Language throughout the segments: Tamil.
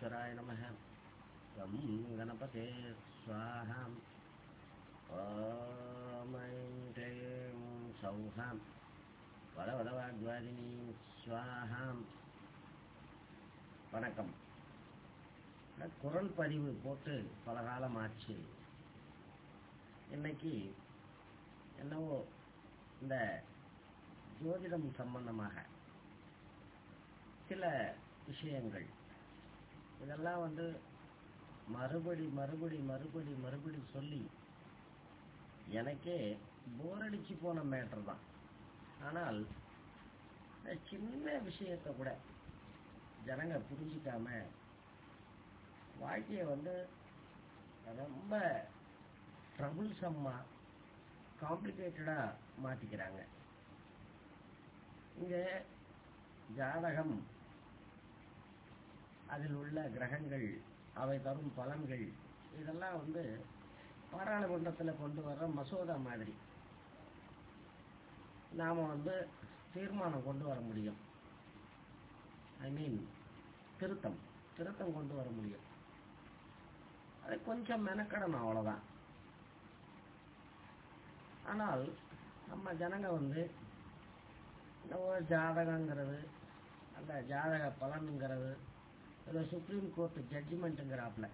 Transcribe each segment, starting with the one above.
ஈஸ்வராய நம ம் கணபதே சுவாஹாம் ஓமைம் க்ளீம் சௌஹாம் வடவடவாக்வாதினீம் சுவாஹாம் வணக்கம் குரல் பதிவு போட்டு பல காலம் ஆச்சு இன்னைக்கு என்னவோ இந்த ஜோதிடம் சம்பந்தமாக சில விஷயங்கள். இதெல்லாம் வந்து மறுபடி மறுபடி மறுபடி மறுபடி சொல்லி எனக்கே போர் அடிச்சு போன மேட்ரு தான். ஆனால் சின்ன விஷயத்தை கூட ஜனங்க புரிஞ்சிக்காம வாழ்க்கையை வந்து ரொம்ப ட்ரபுள்சம்மாக காம்ப்ளிகேட்டடாக மாற்றிக்கிறாங்க இங்கே ஜாதகம் அதில் உள்ள கிரகங்கள் அவை தரும் பலன்கள் இதெல்லாம் வந்து பாராளுமன்றத்தில் கொண்டு வர்ற மசோதா மாதிரி. நாம் வந்து தீர்மானம் கொண்டு வர முடியும். ஐ மீன் திருத்தம். திருத்தம் கொண்டு வர முடியும். அது கொஞ்சம் மெனக்கடணும் அவ்வளோதான் ஆனால் நம்ம ஜனங்க வந்து ஜாதகங்கிறது அந்த ஜாதக பலனுங்கிறது ஏதோ சுப்ரீம் கோர்ட் ஜட்ஜ்மெண்ட்டுங்கிறாப்புல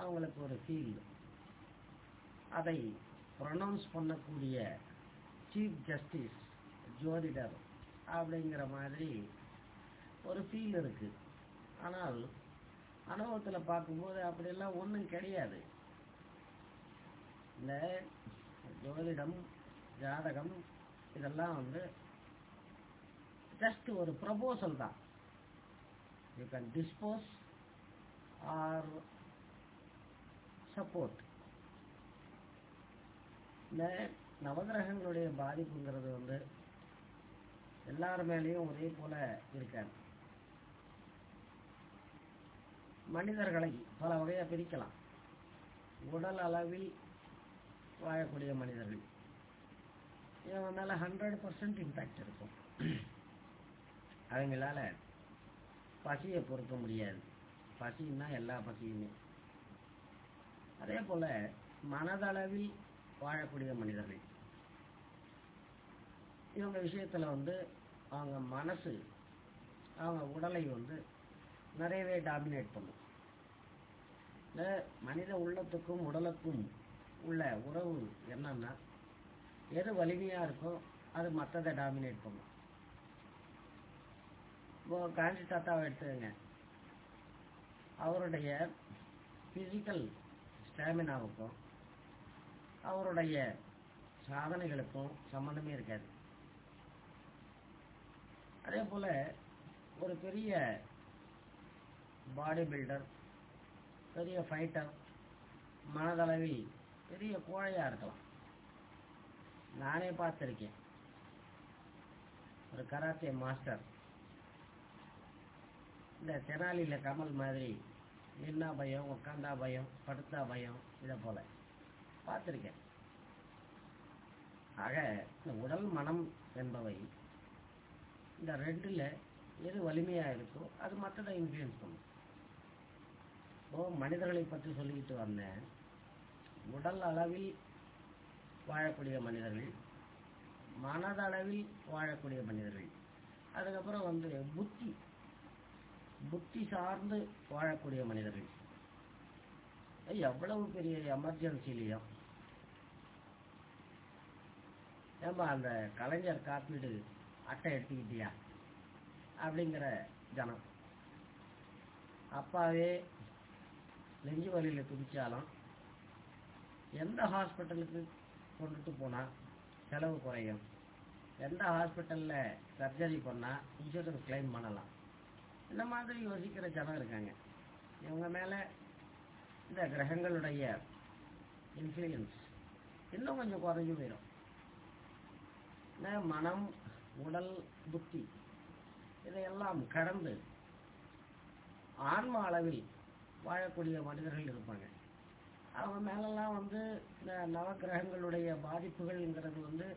அவங்களுக்கு ஒரு ஃபீல் அதை ப்ரொனவுன்ஸ் பண்ணக்கூடிய சீஃப் ஜஸ்டிஸ் ஜோதிடர் அப்படிங்கிற மாதிரி ஒரு ஃபீல் இருக்கு. ஆனால் அனுபவத்தில் பார்க்கும்போது அப்படியெல்லாம் ஒன்றும் கிடையாது. இந்த ஜோதிடம் ஜாதகம் இதெல்லாம் வந்து ஜஸ்ட் ஒரு ப்ரப்போசல் தான். You can dispose or support இந்த நவகிரகங்களுடைய பாதிப்புங்கிறது வந்து எல்லார் மேலேயும் ஒரே போல இருக்காது. மனிதர்களை பல வகையாக பிரிக்கலாம். உடல் அளவில் வாழக்கூடிய மனிதர்கள். இவங்க மேலே ஹண்ட்ரட் பர்சன்ட் இம்பேக்ட் இருக்கும். அவங்களால பசியை பொறுக்க முடியாது. பசின்னா எல்லா பசியுமே. அதே போல மனதளவில் வாழக்கூடிய மனிதர்கள். இவங்க விஷயத்துல வந்து அவங்க மனசு அவங்க உடலை வந்து நிறையவே டாமினேட் பண்ணும். இந்த மனித உள்ளத்துக்கும் உடலுக்கும் உள்ள உறவு என்னன்னா எது வலிமையாக இருக்கோ அது மற்றதை டாமினேட் பண்ணும். இப்போ காந்தி தாத்தாவை எடுத்துக்கங்க. அவருடைய ஃபிசிக்கல் ஸ்டாமினாவுக்கும் அவருடைய சாதனைகளுக்கும் சம்மந்தமே இருக்காது. அதே போல் ஒரு பெரிய பாடி பில்டர் பெரிய ஃபைட்டர் மனதளவில் பெரிய கோழையாக இருக்கலாம். நானே பார்த்துருக்கேன். ஒரு கராத்தே மாஸ்டர் இந்த தெனாலியில் கமல் மாதிரி நின்னா பயம் உக்காந்தா பயம் படுத்தா பயம் இதை போல. பார்த்துருக்கேன். ஆக இந்த உடல் மனம் என்பவை இந்த ரெண்டில் எது வலிமையாக இருக்கோ அது மற்றதை இன்ஃப்ளூயன்ஸ் பண்ணும். இப்போ மனிதர்களை பற்றி சொல்லிக்கிட்டு வந்தேன். உடல் அளவில் வாழக்கூடிய மனிதர்கள் மனதளவில் வாழக்கூடிய மனிதர்கள். அதுக்கப்புறம் வந்து புத்தி. புத்தி சார்ந்து வாழக்கூடிய மனிதர்கள். எவ்வளவு பெரிய எமர்ஜென்சிலையும் ஏமா அந்த கலைஞர் காப்பீடு அட்டை எடுத்துக்கிட்டியா? அப்படிங்கிற ஜனம். அப்பாவே நெஞ்சு வலியில் துடிச்சாலும் எந்த ஹாஸ்பிட்டலுக்கு கொண்டுட்டு போனால் செலவு குறையும்? எந்த ஹாஸ்பிட்டலில் சர்ஜரி பண்ணால் இன்சூரன்ஸ் கிளைம் பண்ணலாம்? இந்த மாதிரி யோசிக்கிற ஜனம் இருக்காங்க. இவங்க மேலே இந்த கிரகங்களுடைய இன்ஃப்ளூயன்ஸ் இன்னும் கொஞ்சம் குறைஞ்சு போயிடும். மனம் உடல் புத்தி இதையெல்லாம் கடந்து ஆன்ம அளவில் வாழக்கூடிய மனிதர்கள் இருப்பாங்க. அவங்க மேலெல்லாம் வந்து இந்த நவக்கிரகங்களுடைய பாதிப்புகள்ங்கிறது வந்து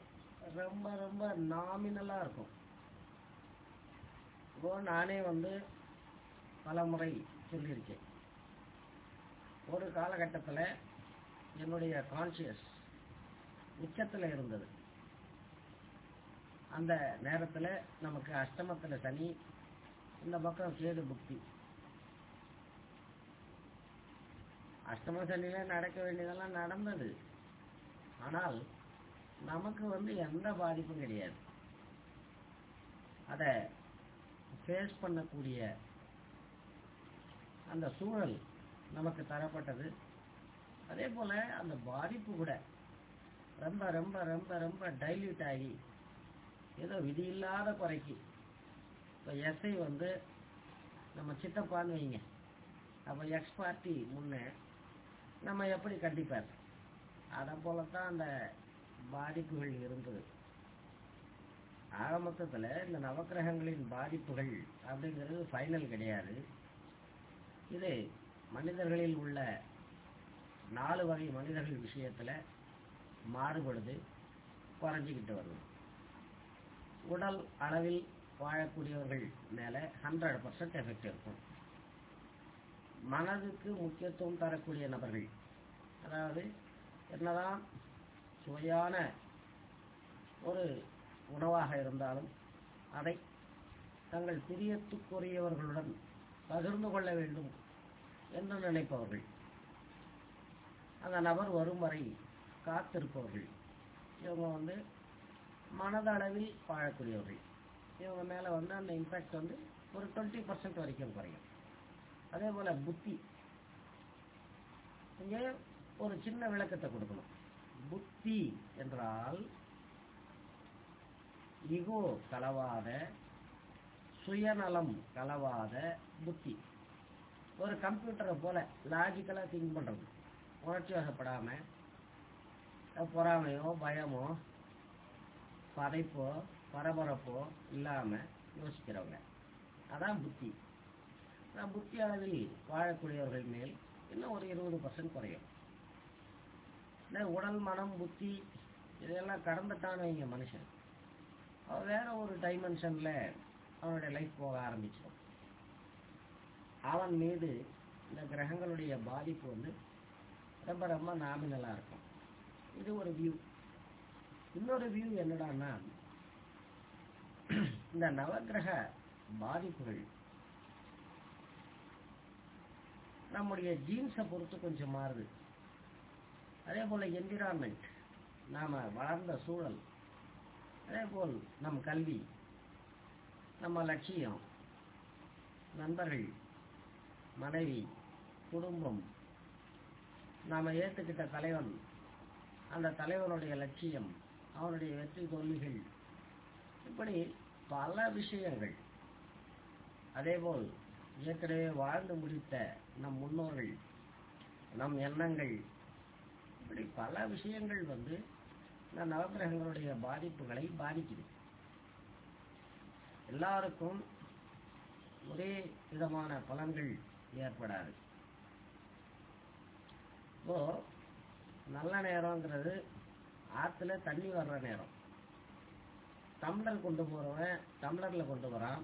ரொம்ப ரொம்ப நாமினலாக இருக்கும். இப்போ நானே வந்து பல முறை சொல்லியிருக்கேன். ஒரு காலகட்டத்தில் என்னுடைய கான்சியஸ் உச்சத்தில் இருந்தது. அந்த நேரத்தில் நமக்கு அஷ்டமத்தில் சனி இந்த பக்கம் கேது புக்தி. அஷ்டம சனியில நடக்க வேண்டியதெல்லாம் நடந்தது. ஆனால் நமக்கு வந்து எந்த பாதிப்பும் கிடையாது. அதை ஃபேஸ் பண்ணக்கூடிய அந்த சூழல் நமக்கு தரப்பட்டது. அதே போல் அந்த பாதிப்பு கூட ரொம்ப ரொம்ப ரொம்ப ரொம்ப டைல்யூட் ஆகி ஏதோ விதி இல்லாத குறைக்கு. இப்போ எஸ்ஐ வந்து நம்ம சித்தப்பான்னு வைங்க. அப்போ எக்ஸ் பார்ட்டி முன்னே நம்ம எப்படி கண்டிப்பார்? அதை போலத்தான் அந்த பாதிப்புகள் இருந்தது. ஆக மொத்தத்தில் இந்த நவக்கிரகங்களின் பாதிப்புகள் அப்படிங்கிறது ஃபைனல் கிடையாது. இது மனிதர்களில் உள்ள நாலு வகை மனிதர்கள் விஷயத்தில் மாறுபடுது குறைஞ்சிக்கிட்டு வருது. உடல் அளவில் வாழக்கூடியவர்கள் மேலே ஹண்ட்ரட் பர்சன்ட் எஃபெக்ட் இருக்கும். மனதுக்கு முக்கியத்துவம் தரக்கூடிய நபர்கள் அதாவது என்னதான் சுவையான ஒரு உணவாக இருந்தாலும் அதை தங்கள் பிரியத்துக்குரியவர்களுடன் பகிர்ந்து கொள்ள வேண்டும் என்று நினைப்பவர்கள். அந்த நபர் வரும் வரை காத்திருப்பவர்கள். இவங்க வந்து மனதளவில் வாழக்கூடியவர்கள். இவங்க மேலே வந்து அந்த இம்பேக்ட் வந்து ஒரு டுவெண்ட்டி பர்சன்ட் வரைக்கும் குறையும். அதே போல் புத்தி. இங்கே ஒரு சின்ன விளக்கத்தை கொடுக்கணும். புத்தி என்றால் இகோ கலவாத சுயநலம் கலவாத புத்தி. ஒரு கம்ப்யூட்டரை போல லாஜிக்கலாக திங்க் பண்ணுறது உணர்ச்சி வசப்படாமல் பொறாமையோ பயமோ பதைப்போ பரபரப்போ இல்லாமல் யோசிக்கிறவங்க. அதான் புத்தி. நான் புத்தி அளவில் வாழக்கூடியவர்கள் மேல் இன்னும் ஒரு இருபது பர்சன்ட் குறையும். இந்த உடல் மனம் புத்தி இதெல்லாம் கடந்துட்டான்னு வைங்க மனுஷன். வேற ஒரு டைமென்ஷனில் அவனுடைய லைஃப் போக ஆரம்பிச்சிடும். அவன் மீது இந்த கிரகங்களுடைய பாதிப்பு வந்து ரொம்ப ரொம்ப நாமினலாக இருக்கும். இது ஒரு வியூ இன்னொரு வியூ என்னடான்னா இந்த நவகிரக பாதிப்புகள் நம்முடைய ஜீன்ஸை பொறுத்து கொஞ்சம் மாறுது. அதே போல் என்விரான்மெண்ட் நாம் வளர்ந்த சூழல் அதே போல் நம் கல்வி நம்ம லட்சியம் நண்பர்கள் மனைவி குடும்பம் நாம் ஏற்றுக்கிட்ட தலைவன் அந்த தலைவனுடைய லட்சியம் அவனுடைய வெற்றி தோல்விகள் இப்படி பல விஷயங்கள். அதேபோல் ஏற்கனவே வாழ்ந்து முடித்த நம் முன்னோர்கள் நம் எண்ணங்கள் இப்படி பல விஷயங்கள் வந்து இந்த நவகிரகங்களுடைய பாதிப்புகளை பாதிக்குது. எல்லாருக்கும் ஒரே விதமான பலன்கள் ஏற்படாது. இப்போ நல்ல நேரங்கிறது ஆற்றுல தண்ணி வர்ற நேரம். டம்ளர் கொண்டு போகிறவன் டம்ளரில் கொண்டு வரான்.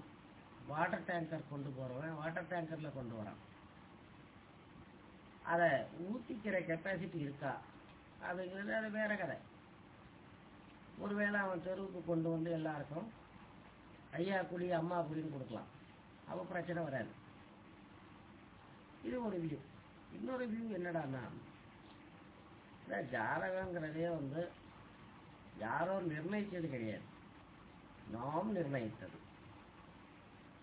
வாட்டர் டேங்கர் கொண்டு போகிறவன் வாட்டர் டேங்கரில் கொண்டு வரான். அதை ஊற்றிக்கிற கெப்பாசிட்டி இருக்கா? அப்படிங்கிறது அது வேற கதை. ஒருவேளை அவன் தெருவுக்கு கொண்டு வந்து எல்லாருக்கும் ஐயா குழி அம்மா குழின்னு கொடுக்கலாம். அவ பிரச்சனை வராது. இது ஒரு வியூ இன்னொரு வியூ என்னடான்னா இந்த ஜாதகங்கிறதே வந்து யாரோ நிர்ணயித்தது கிடையாது. நாம் நிர்ணயித்தது.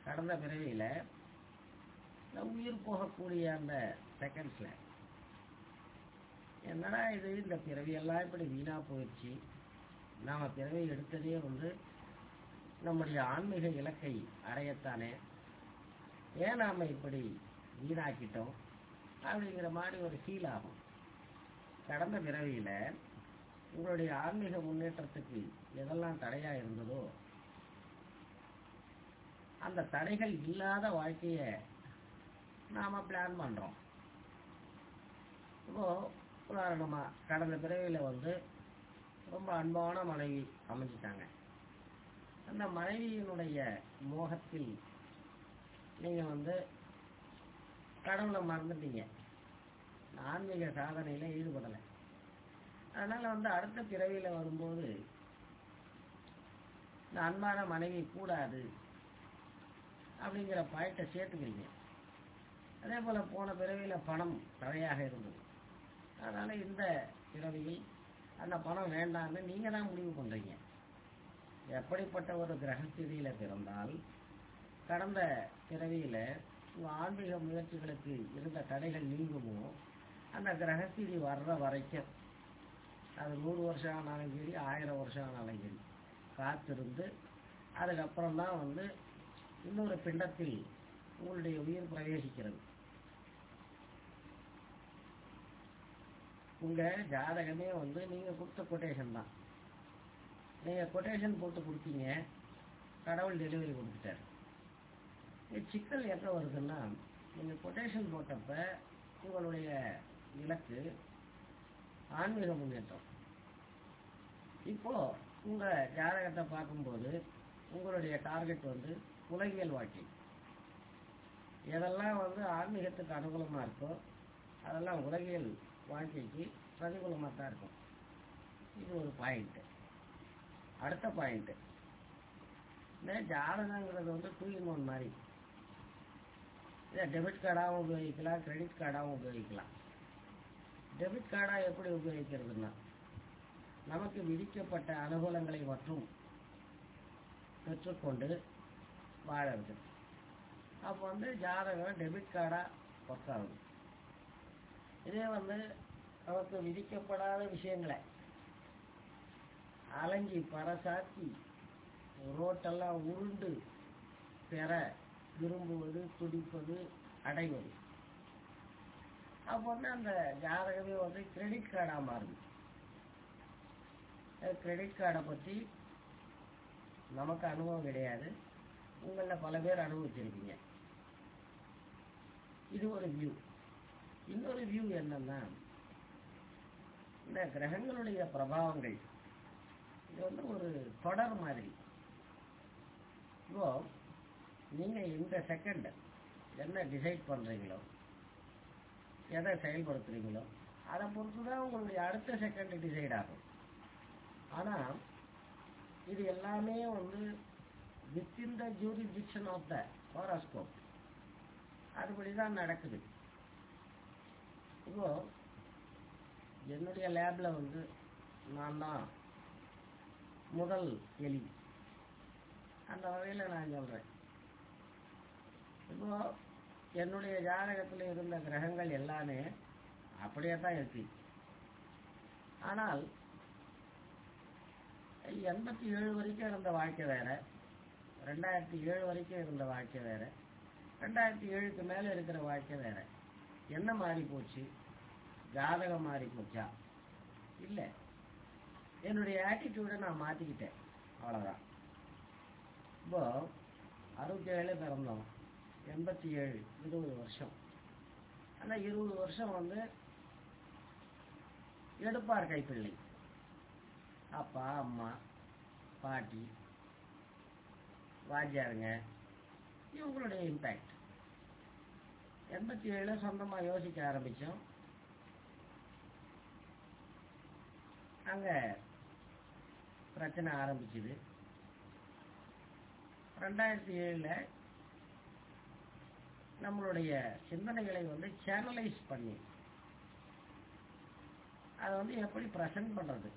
கடந்த பிறவியில் உயிர் போகக்கூடிய அந்த செகண்ட்ஸில் என்னடா இது இந்த பிறவியெல்லாம் இப்படி வீணாக போயிடுச்சு? நாம் பிறவை எடுத்ததே வந்து நம்முடைய ஆன்மீக இலக்கை அடையத்தானே? ஏன் நாம் இப்படி வீணாக்கிட்டோம்? அப்படிங்கிற மாதிரி ஒரு ஃபீல் ஆகும். கடந்த பிறவியில் உங்களுடைய ஆன்மீக முன்னேற்றத்துக்கு எதெல்லாம் தடையாக இருந்ததோ அந்த தடைகள் இல்லாத வாழ்க்கையை நாம் பிளான் பண்ணுறோம் இப்போ உதாரணமாக கடந்த பிறவியில் வந்து ரொம்ப அன்பான மனைவி அமைஞ்சிட்டாங்க. அந்த மனைவியினுடைய மோகத்தில் நீங்கள் வந்து கடவுளை மறந்துட்டீங்க. ஆன்மீக சாதனையில ஈடுபடலை. அதனால் வந்து அடுத்த பிறவியில் வரும்போது இந்த அன்பான மனைவி கூடாது அப்படிங்கிற பாயிண்ட்டை சேர்த்துக்கிறீங்க. அதே போல் போன பிறவியில் பணம் தடையாக இருந்தது. அதனால் இந்த பிறவியில் அந்த பணம் வேண்டாம்னு நீங்கள் தான் முடிவு பண்ணுறீங்க எப்படிப்பட்ட ஒரு கிரகஸ்திதியில் பிறந்தால் கடந்த பிறவியில் ஆன்மீக முயற்சிகளுக்கு இருந்த தடைகள் நீங்குமோ அந்த கிரகஸ்திதி வர்ற வரைக்கும் அது நூறு வருஷம் ஆனாலும் சரி ஆயிரம் வருஷம் ஆனாலும் சரி காத்திருந்து அதுக்கப்புறம் தான் வந்து இன்னொரு பிண்டத்தில் உங்களுடைய உயிர் பிரவேசிக்கிறது. உங்கள் ஜாதகமே வந்து நீங்கள் கொடுத்த கொட்டேஷன் தான். நீங்கள் கொட்டேஷன் போட்டு கொடுத்தீங்க. கடவுள் டெலிவரி கொடுத்துட்டார். சிக்கல் எப்போ வருதுன்னா நீங்கள் கொட்டேஷன் போட்டப்ப உங்களுடைய இலக்கு ஆன்மீக முன்னேற்றம். இப்போ உங்கள் ஜாதகத்தை பார்க்கும்போது உங்களுடைய டார்கெட் வந்து உலகியல் வாழ்க்கை. எதெல்லாம் வந்து ஆன்மீகத்துக்கு அனுகூலமாக இருக்கோ அதெல்லாம் உலகியல் வாழ்க்கைக்கு பிரதிகூலமாக தான் இருக்கும். இது ஒரு பாயிண்ட்டு அடுத்த பாயிண்ட்டு இந்த ஜாதகங்கிறது வந்து டூ இன் ஒன் மாதிரி. இதை டெபிட் கார்டாகவும் உபயோகிக்கலாம் கிரெடிட் கார்டாகவும் உபயோகிக்கலாம். டெபிட் கார்டாக எப்படி உபயோகிக்கிறதுன்னா நமக்கு விதிக்கப்பட்ட அனுகூலங்களை மற்றும் பெற்றுக்கொண்டு வாழறது. அப்போ வந்து ஜாதகம் டெபிட் கார்டாக ஒர்க் ஆகுது. இதே வந்து நமக்கு விதிக்கப்படாத விஷயங்களை. அலைஞ்சி பறசாத்தி ரோட்டெல்லாம் உருண்டு பெற விரும்புவது துடிப்பது அடைவது. அப்போ வந்து அந்த ஜாதகமே வந்து கிரெடிட் கார்டாக மாறுது. கிரெடிட் கார்டை பற்றி நமக்கு அனுபவம் கிடையாது. உங்களில் பல பேர் அனுபவிச்சிருக்கீங்க இது ஒரு வியூ இன்னொரு வியூ என்னன்னா இந்த கிரகங்களுடைய பிரபாவங்கள். இது வந்து ஒரு தொடர் மாதிரி. இப்போ நீங்கள் இந்த செகண்ட் என்ன டிசைட் பண்ணுறீங்களோ எதை செயல்படுத்துறீங்களோ அதை பொறுத்து தான் உங்களுடைய அடுத்த செகண்ட் டிசைட் ஆகும். ஆனால் இது எல்லாமே வந்து within the jurisdiction of the horoscope அதுபடி தான் நடக்குது. இப்போ என்னுடைய லேபில் வந்து நான் தான் முதல் எலி. அந்த வகையில் நான் சொல்கிறேன் இப்போ என்னுடைய ஜாதகத்தில் இருந்த கிரகங்கள் எல்லாமே அப்படியே தான் இருக்கு. ஆனால் எண்பத்தி ஏழு வரைக்கும் இருந்த வாழ்க்கை வேற ரெண்டாயிரத்தி ஏழு வரைக்கும் இருந்த வாழ்க்கை வேற ரெண்டாயிரத்தி ஏழுக்கு மேலே இருக்கிற வாழ்க்கை வேற. என்ன மாறி போச்சு? ஜாதகம் மாறி போச்சா? இல்லை. என்னுடைய ஆட்டிடியூடை நான் மாற்றிக்கிட்டேன் அவ்வளோதான் இப்போ அறுபத்தி ஏழு பிறந்தோம். எண்பத்தி ஏழு இருபது வருஷம். ஆனால் இருபது வருஷம் வந்து எடுப்பார் கைப்பிள்ளை. அப்பா அம்மா பாட்டி வாஜியாருங்க இவங்களுடைய இம்பேக்ட் எண்பத்தி ஏழுல சொந்தமாக யோசிக்க ஆரம்பித்தோம் அங்கே பிரச்சனை ஆரம்பிச்சுது ரெண்டாயிரத்தி ஏழில் நம்மளுடைய சிந்தனைகளை வந்து சேனலைஸ் பண்ணி அதை வந்து எப்படி ப்ரெசன்ட் பண்ணுறது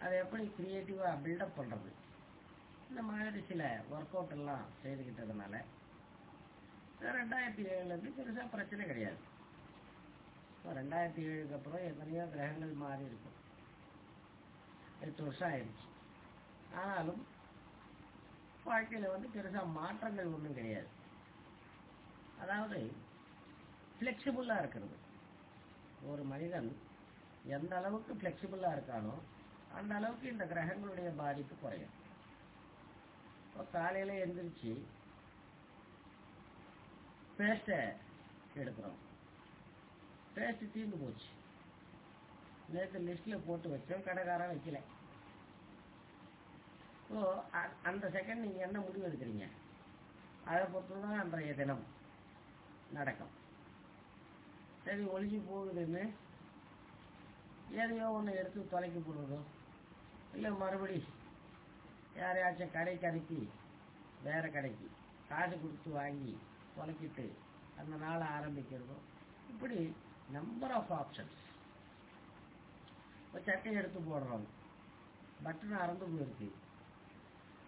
அதை எப்படி க்ரியேட்டிவாக பில்டப் பண்ணுறது இந்த மாதிரி சில ஒர்க் அவுட் எல்லாம் செய்துக்கிட்டதுனால ரெண்டாயிரத்தி ஏழுலேருந்து பெருசாக பிரச்சனை கிடையாது. இப்போ ரெண்டாயிரத்தி ஏழுக்கு அப்புறம் எத்தனையோ கிரகங்கள் மாறி இருக்கும் எட்டு வருஷம் ஆயிடுச்சு. ஆனாலும் வாழ்க்கையில் வந்து பெருசாக மாற்றங்கள் ஒன்றும் கிடையாது. அதாவது ஃப்ளெக்சிபிளாக இருக்கிறது. ஒரு மனிதன் எந்த அளவுக்கு ஃப்ளெக்சிபிளாக இருக்கானோ அந்த அளவுக்கு இந்த கிரகங்களுடைய பாதிப்பு குறையும். இப்போ காலையில் எழுந்திரிச்சு பேஸ்ட்டை எடுக்கிறோம். பேஸ்ட்டு தீர்ந்து போச்சு. நேற்று லிஸ்ட்டில் போட்டு வச்சோம் கடைக்காரன் வைக்கல. ஸோ அந்த செகண்ட் நீங்கள் என்ன முடிவு எடுக்கிறீங்க? அதை பொறுத்து தான் அன்றைய தினம் நடக்கும். சரி ஒழிஞ்சு போகுதுன்னு எதையோ ஒன்று எடுத்து தொலைக்கி போடுறதோ இல்லை மறுபடி யாரையாச்சும் கடைக்கு அனுப்பி வேறு கடைக்கு காசு கொடுத்து வாங்கி தொலைக்கிட்டு அந்த நாளை ஆரம்பிக்கிறதும் இப்படி நம்பர் ஆஃப் ஆப்ஷன்ஸ் இப்போ சட்டை எடுத்து போடுறோம். பட்டன் அறந்து போயிருக்கு.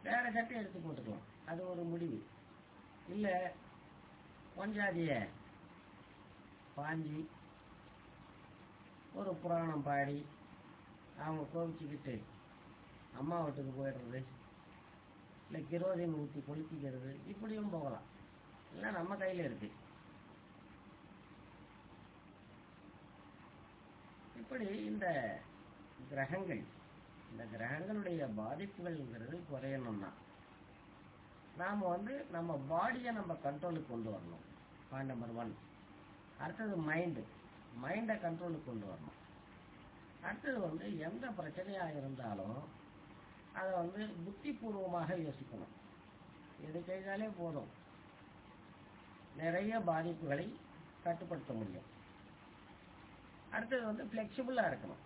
வேற சட்டை எடுத்து போட்டுக்கலாம். அது ஒரு முடிவு. இல்லை கொஞ்சாதிய. பாஞ்சி. ஒரு புராணம் பாடி அவங்க கோவிச்சுக்கிட்டு அம்மா வீட்டுக்கு போயிடுறது. இல்லை கிரோதின் ஊற்றி குளிப்பிக்கிறது இப்படியும் போகலாம். இல்லை நம்ம கையில் இருக்கு. இப்படி இந்த கிரகங்கள் இந்த கிரகங்களுடைய பாதிப்புகள்ங்கிறது குறையணும்னா நாம் வந்து நம்ம பாடியை நம்ம கண்ட்ரோலுக்கு கொண்டு வரணும். பாயிண்ட் நம்பர் ஒன் அடுத்தது மைண்டு மைண்டை கண்ட்ரோலுக்கு கொண்டு வரணும். அடுத்தது வந்து எந்த பிரச்சனையாக இருந்தாலும் அதை வந்து புத்திபூர்வமாக யோசிக்கணும். எது செய்தாலே போதும். நிறைய பாதிப்புகளை கட்டுப்படுத்த முடியும். அடுத்தது வந்து ஃப்ளெக்சிபிளாக இருக்கணும்.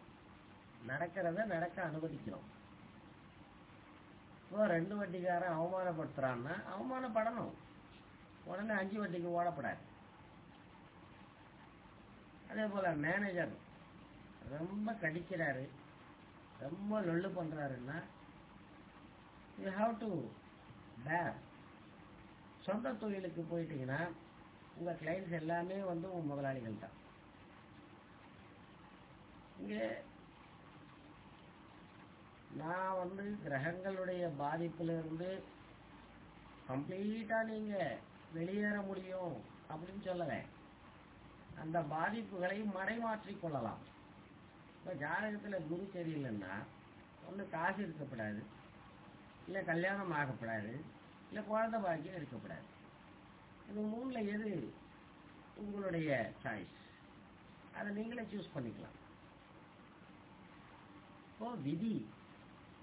நடக்கிறத நடக்க அனுமதிக்கணும். இப்போ ரெண்டு வட்டிக்காரன் அவமானப்படுத்துறான்னா அவமானப்படணும். உடனே அஞ்சு வட்டிக்கு ஓடப்படாது. அதே போல மேனேஜர் ரொம்ப கடிக்கிறாரு ரொம்ப லொல்லு பண்றாருன்னா யூ ஹாவ் டு பேர் சொந்த தொழிலுக்கு போயிட்டீங்கன்னா உங்க கிளைண்ட்ஸ் எல்லாமே வந்து உங்க முதலாளிகள் தான். இங்கே நான் வந்து கிரகங்களுடைய பாதிப்பிலிருந்து கம்ப்ளீட்டா நீங்க வெளியேற முடியும் அப்படின்னு சொல்லலை அந்த பாதிப்புகளை மறைமாற்றிக் கொள்ளலாம். இப்போ ஜாதகத்துல குரு சரியில்லைன்னா ஒன்று காசு இருக்கப்படாது இல்லை கல்யாணம் ஆகப்படாது இல்லை குழந்தை பாக்கியம் இருக்கக்கூடாது. இது மூணுல எது உங்களுடைய சாய்ஸ் அதை நீங்களே சூஸ் பண்ணிக்கலாம். இப்போ விதி.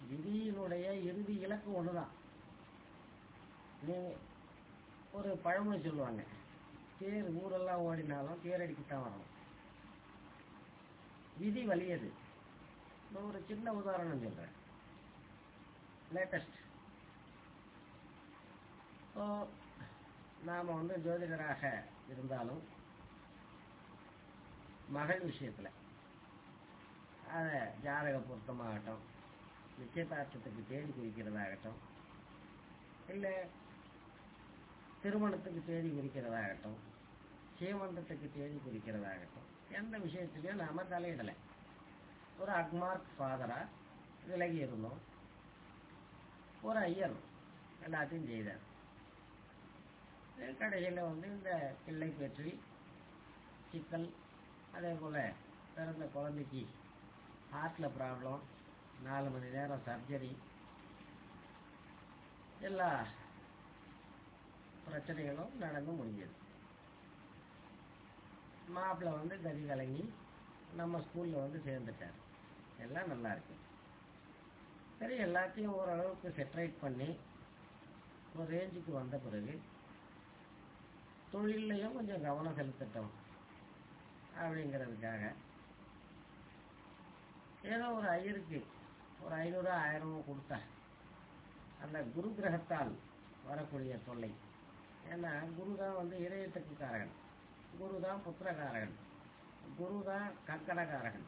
விதியினுடைய இறுதி இலக்கு ஒண்ணுதான். நீ ஒரு பழமொழி சொல்லுவாங்க. தேர் ஊரெல்லாம் ஓடினாலும் தேரடிக்குத்தான் வரணும் விதி வலியது நான் ஒரு சின்ன உதாரணம் சொல்றேன். லேட்டஸ்ட் இப்போ நாம் வந்து ஜோதிடராக இருந்தாலும் மகள் விஷயத்துல அதை ஜாதக பொருத்தமாகட்டும் நிச்சயதார்த்தத்துக்கு தேதி குறிக்கிறதாகட்டும் இல்லை திருமணத்துக்கு தேதி குறிக்கிறதாகட்டும் சீமந்தத்துக்கு தேதி குறிக்கிறதாகட்டும் எந்த விஷயத்திலையும் நாம் தலையிடலை. ஒரு அக்மார்க் ஃபாதராக விலகி இருந்தோம். ஒரு ஐயர் எல்லாத்தையும் செய்தார். கடைசியில் வந்து இந்த பிள்ளை பற்றி சிக்கல் அதே போல் பிறந்த குழந்தைக்கு ஹார்ட்டில் ப்ராப்ளம் நாலு மணி நேரம் சர்ஜரி எல்லா பிரச்சனைகளும் நடந்து முடிஞ்சது. மாப்பிள்ளை வந்து கதி கலங்கி நம்ம ஸ்கூலில் வந்து சேர்ந்துட்டார். எல்லாம் நல்லா இருக்கு. சரி எல்லாத்தையும் ஓரளவுக்கு செட்ரேட் பண்ணி ஒரு ரேஞ்சுக்கு வந்த பிறகு தொழிலையும் கொஞ்சம் கவனம் செலுத்தட்டும் அப்படிங்கிறதுக்காக. ஏதோ ஒரு ஐயருக்கு ஒரு ஐநூறு ஆயிரமோ கொடுத்தா அந்த குரு கிரகத்தால் வரக்கூடிய தொல்லை. ஏன்னா குரு தான் வந்து இதயத்துக்கு காரகன் குரு தான் புத்திரகாரகன் குரு தான் கக்கடகாரகன்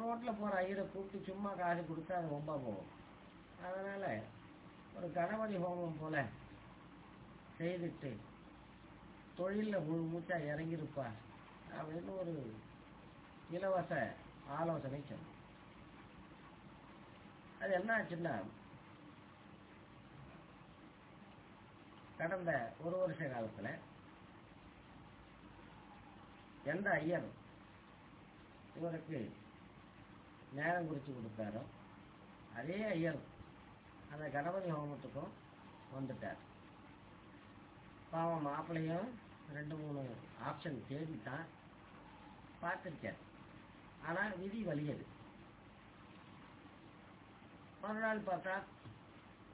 ரோட்டில் போகிற ஐயரை கூப்பிட்டு சும்மா காசு கொடுத்தா அது ரொம்ப போகும். அதனால் ஒரு கணபதி ஹோமம் போல செய்துட்டு தொழிலில் முழு மூச்சா இறங்கியிருப்பா அப்படின்னு ஒரு இலவச ஆலோசனை சொன்னோம் அது என்ன ஆச்சுன்னா கடந்த ஒரு வருஷ காலத்துல எந்த ஐயர் இவருக்கு நேரம் குறிச்சு கொடுத்தாரோ அதே ஐயர் அந்த கணபதி ஹோமத்துக்கும் வந்துட்டார். பாவம் மாப்பிள்ளையும் ரெண்டு மூணு ஆப்ஷன் தேடித்தான் பார்த்துருக்கார். ஆனால் விதி வலியது மறுநாள் பார்த்தா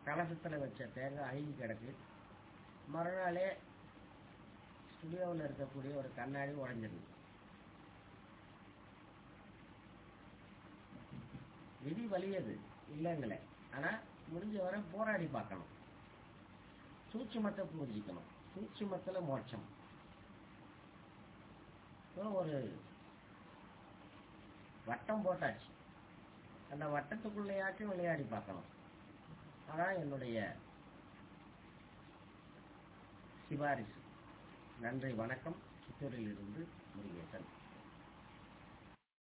கலசத்தில் வச்ச தேங்காய் அழுகி கிடக்கு. மறுநாளே ஸ்டுடியோவில் இருக்கக்கூடிய ஒரு கண்ணாடி உடைஞ்சிருது. விதி வலியது இல்லைங்களே. ஆனால் முடிஞ்ச வரை போராடி பார்க்கணும். சூட்சமத்தை புரிஞ்சிக்கணும். சூட்சுமத்தில் மோட்சம். ஒரு வட்டம் போட்டாச்சு. அந்த வட்டத்துக்குள்ளேயாச்சும் விளையாடி பார்க்கணும். அதான் என்னுடைய சிபாரிசு. நன்றி வணக்கம். சித்தூரில் இருந்து முருகேசன்.